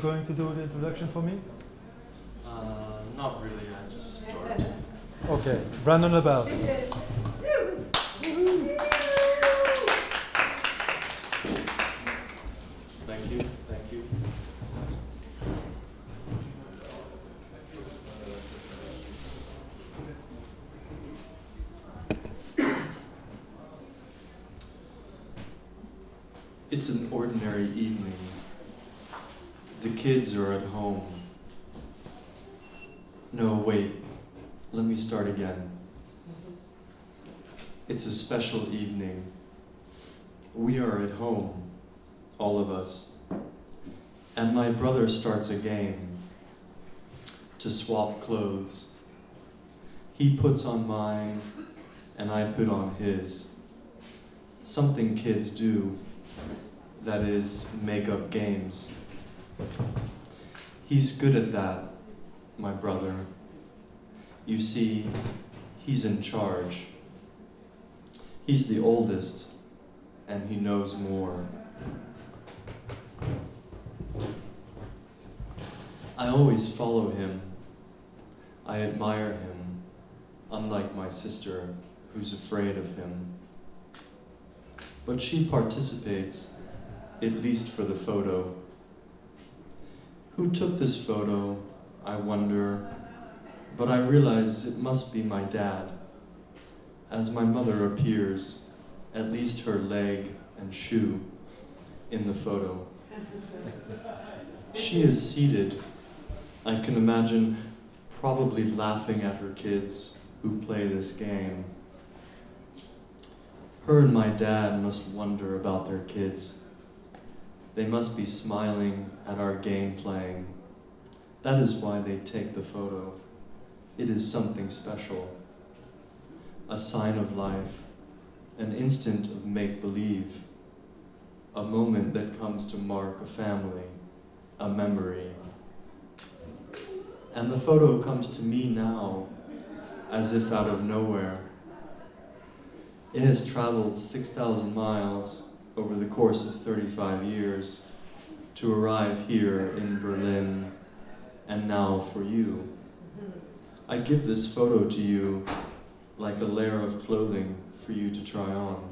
Brandon, you're going to do the introduction for me? Uh, not really. I just started. Okay, Brandon LaBelle. Thank you. Thank you. It's an ordinary evening. The are at home. No, wait. Let me start again. It's a special evening. We are at home, all of us. And my brother starts a game to swap clothes. He puts on mine, and I put on his. Something kids do, that is, make up games. He's good at that, my brother. You see, he's in charge. He's the oldest, and he knows more. I always follow him. I admire him, unlike my sister, who's afraid of him. But she participates, at least for the photo. Who took this photo, I wonder, but I realize it must be my dad. As my mother appears, at least her leg and shoe, in the photo. She is seated, I can imagine, probably laughing at her kids who play this game. Her and my dad must wonder about their kids. They must be smiling at our game playing. That is why they take the photo. It is something special, a sign of life, an instant of make believe, a moment that comes to mark a family, a memory. And the photo comes to me now, as if out of nowhere. It has traveled 6,000 miles over the course of 35 years to arrive here in Berlin and now for you. Mm-hmm. I give this photo to you like a layer of clothing for you to try on.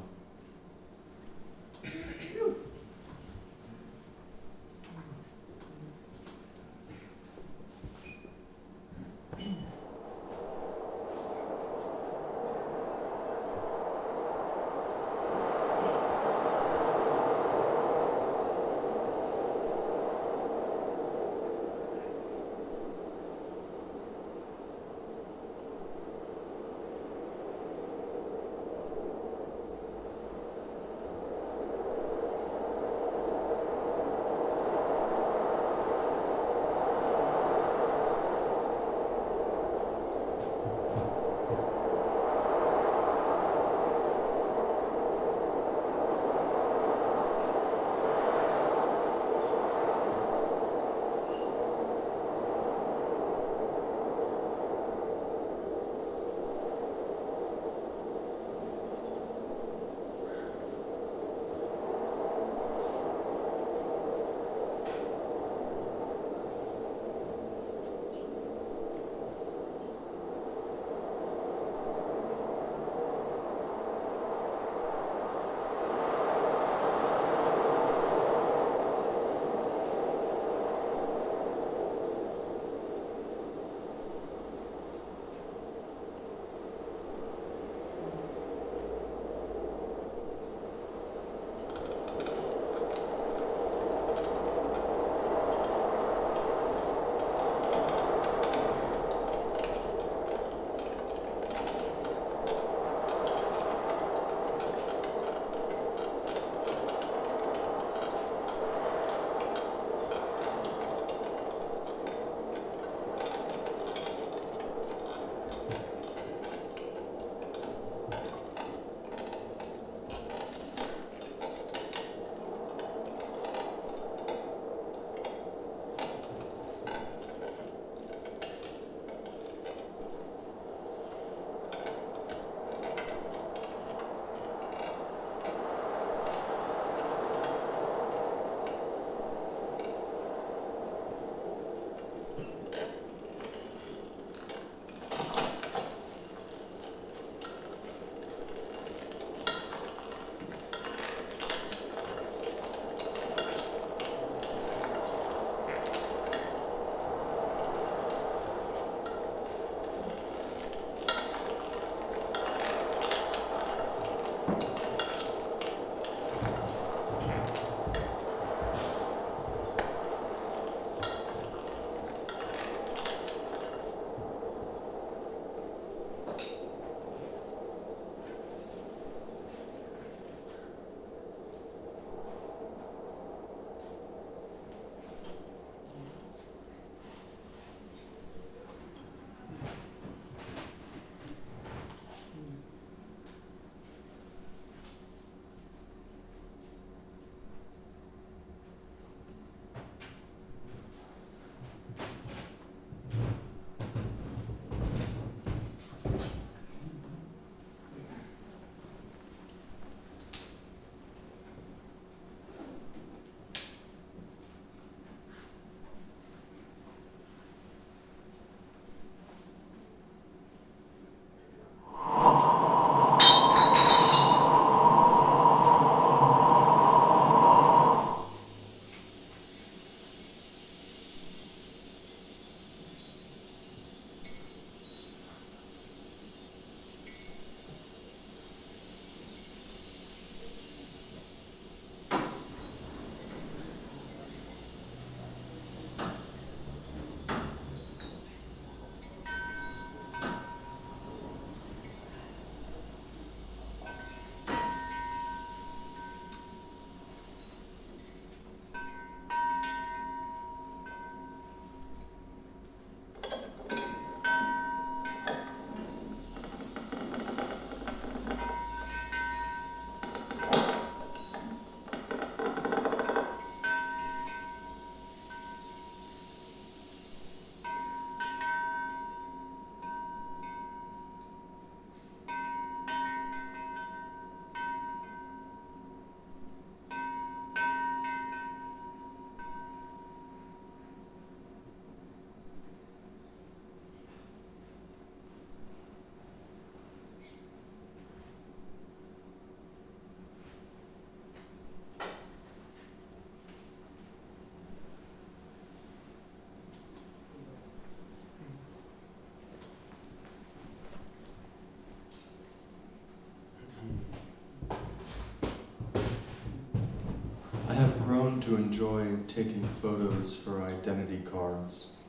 Grown to enjoy taking photos for identity cards.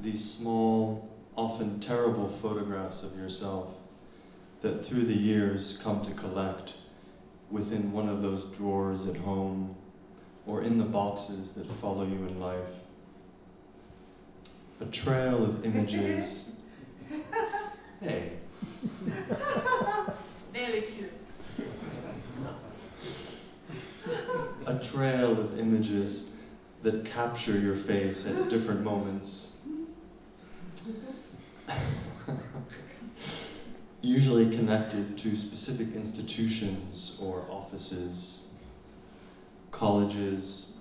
These small, often terrible photographs of yourself that through the years come to collect within one of those drawers at home or in the boxes that follow you in life. A trail of images. hey. It's very cute. A trail of images that capture your face at different moments. Usually connected to specific institutions or offices, colleges,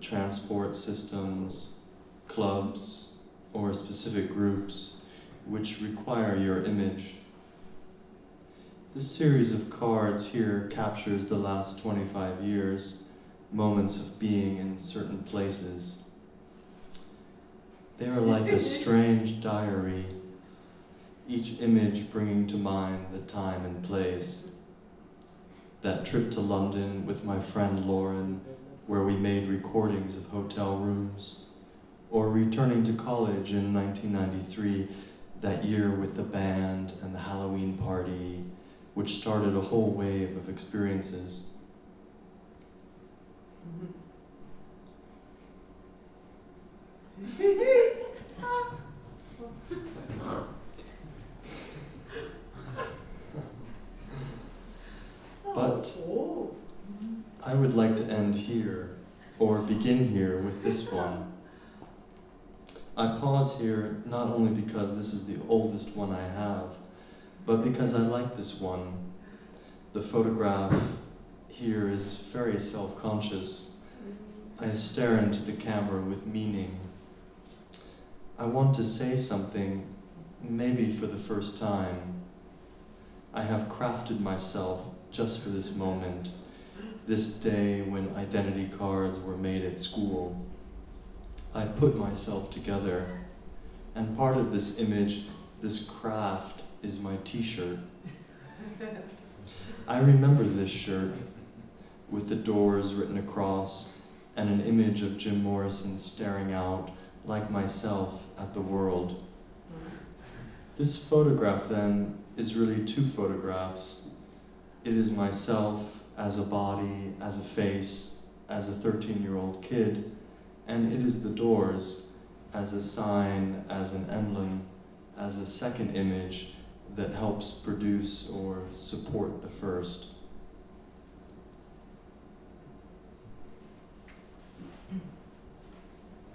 transport systems, clubs, or specific groups which require your image. This series of cards here captures the last 25 years, moments of being in certain places. They are like a strange diary, each image bringing to mind the time and place. That trip to London with my friend Lauren, where we made recordings of hotel rooms, or returning to college in 1993, that year with the band and the Halloween party, which started a whole wave of experiences. Mm-hmm. But I would like to end here, or begin here with this one. I pause here not only because this is the oldest one I have, but because I like this one. The photograph here is very self conscious. I stare into the camera with meaning. I want to say something, maybe for the first time. I have crafted myself just for this moment, this day when identity cards were made at school. I put myself together, and part of this image, this craft, is my t shirt. I remember this shirt with the doors written across and an image of Jim Morrison staring out, like myself, at the world. This photograph, then, is really two photographs. It is myself as a body, as a face, as a 13 year old kid, and it is the doors as a sign, as an emblem, as a second image that helps produce or support the first.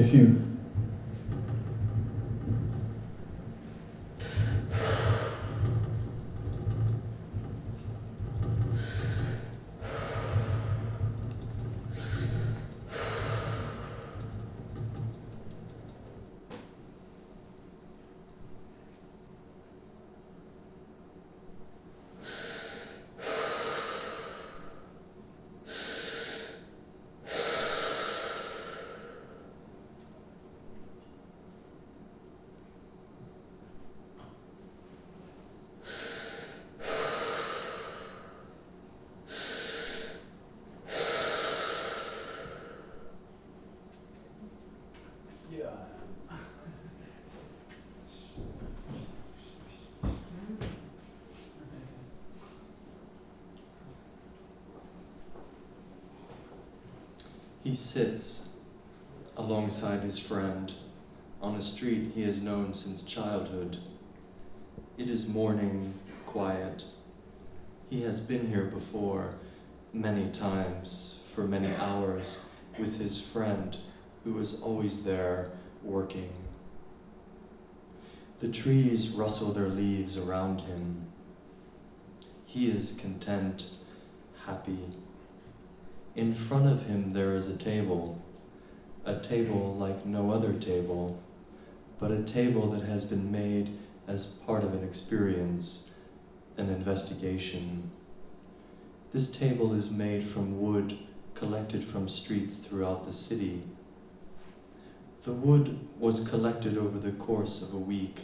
if you He sits alongside his friend on a street he has known since childhood. It is morning, quiet. He has been here before, many times, for many hours, with his friend who is always there working. The trees rustle their leaves around him. He is content, happy. In front of him there is a table, a table like no other table, but a table that has been made as part of an experience, an investigation. This table is made from wood collected from streets throughout the city. The wood was collected over the course of a week,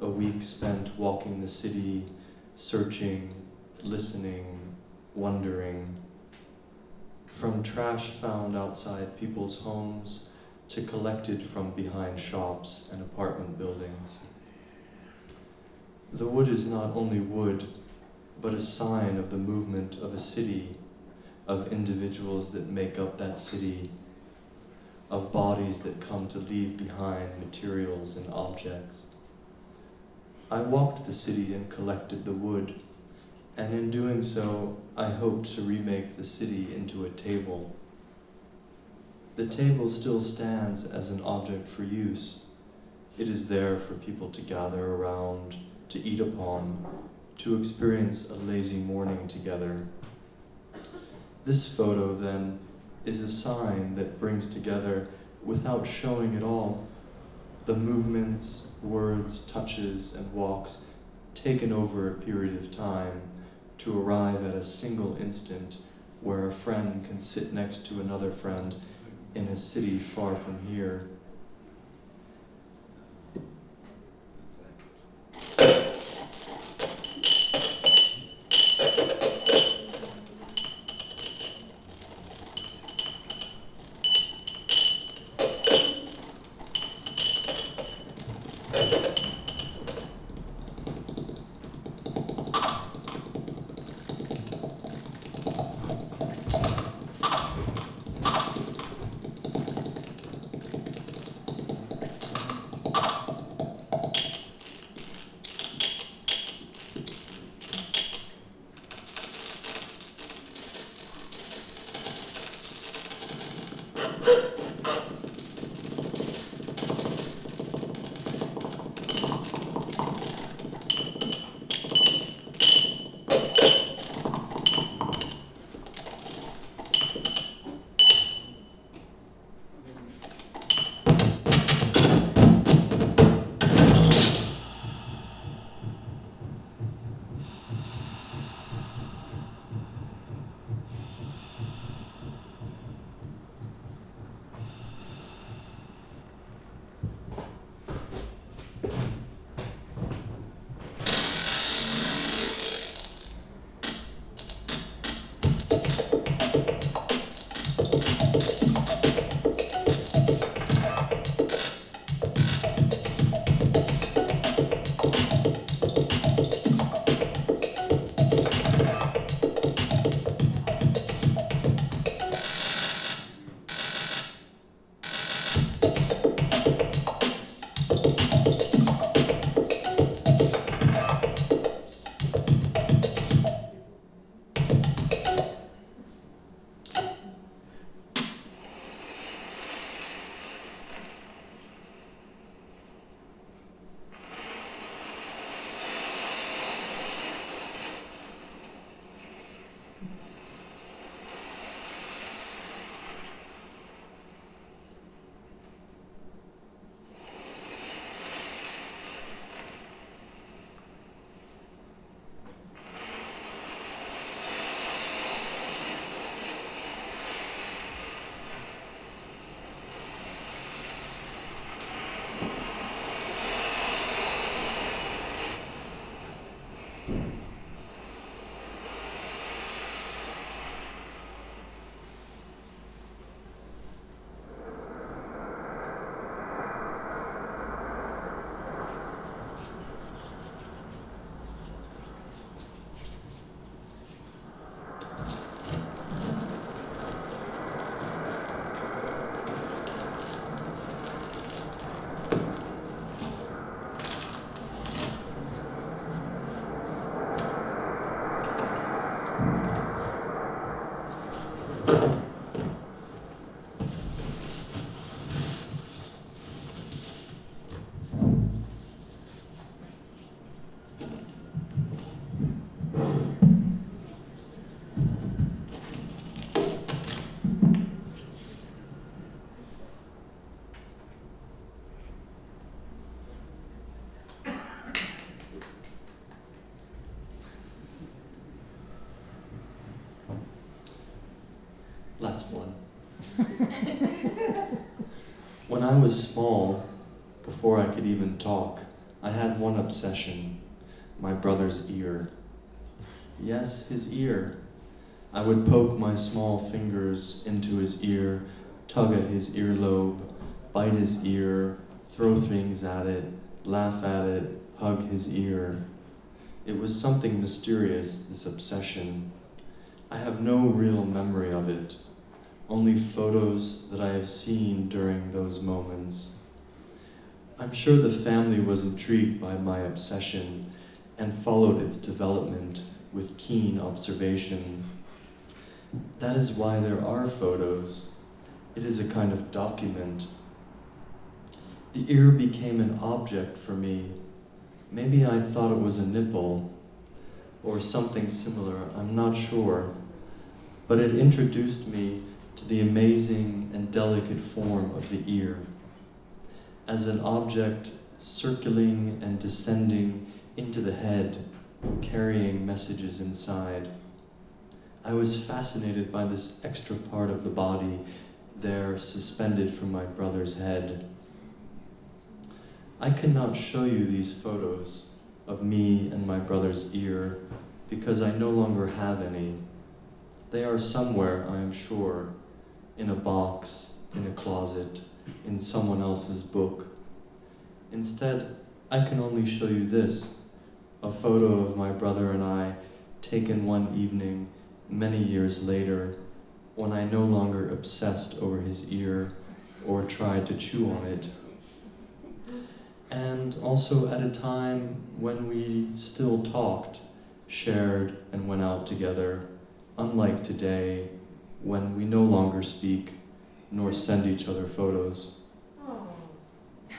a week spent walking the city, searching, listening, wondering from trash found outside people's homes to collected from behind shops and apartment buildings. The wood is not only wood, but a sign of the movement of a city, of individuals that make up that city, of bodies that come to leave behind materials and objects. I walked the city and collected the wood and in doing so, I hoped to remake the city into a table. The table still stands as an object for use. It is there for people to gather around, to eat upon, to experience a lazy morning together. This photo, then, is a sign that brings together, without showing at all, the movements, words, touches, and walks taken over a period of time to arrive at a single instant where a friend can sit next to another friend in a city far from here Last one. when I was small, before I could even talk, I had one obsession my brother's ear. Yes, his ear. I would poke my small fingers into his ear, tug at his earlobe, bite his ear, throw things at it, laugh at it, hug his ear. It was something mysterious, this obsession. I have no real memory of it, only photos that I have seen during those moments. I'm sure the family was intrigued by my obsession and followed its development with keen observation. That is why there are photos. It is a kind of document. The ear became an object for me. Maybe I thought it was a nipple or something similar, I'm not sure. But it introduced me to the amazing and delicate form of the ear as an object circling and descending into the head, carrying messages inside. I was fascinated by this extra part of the body there suspended from my brother's head. I cannot show you these photos of me and my brother's ear because I no longer have any. They are somewhere, I am sure, in a box, in a closet, in someone else's book. Instead, I can only show you this a photo of my brother and I taken one evening many years later when I no longer obsessed over his ear or tried to chew on it. And also at a time when we still talked, shared, and went out together, unlike today when we no longer speak nor send each other photos. Oh.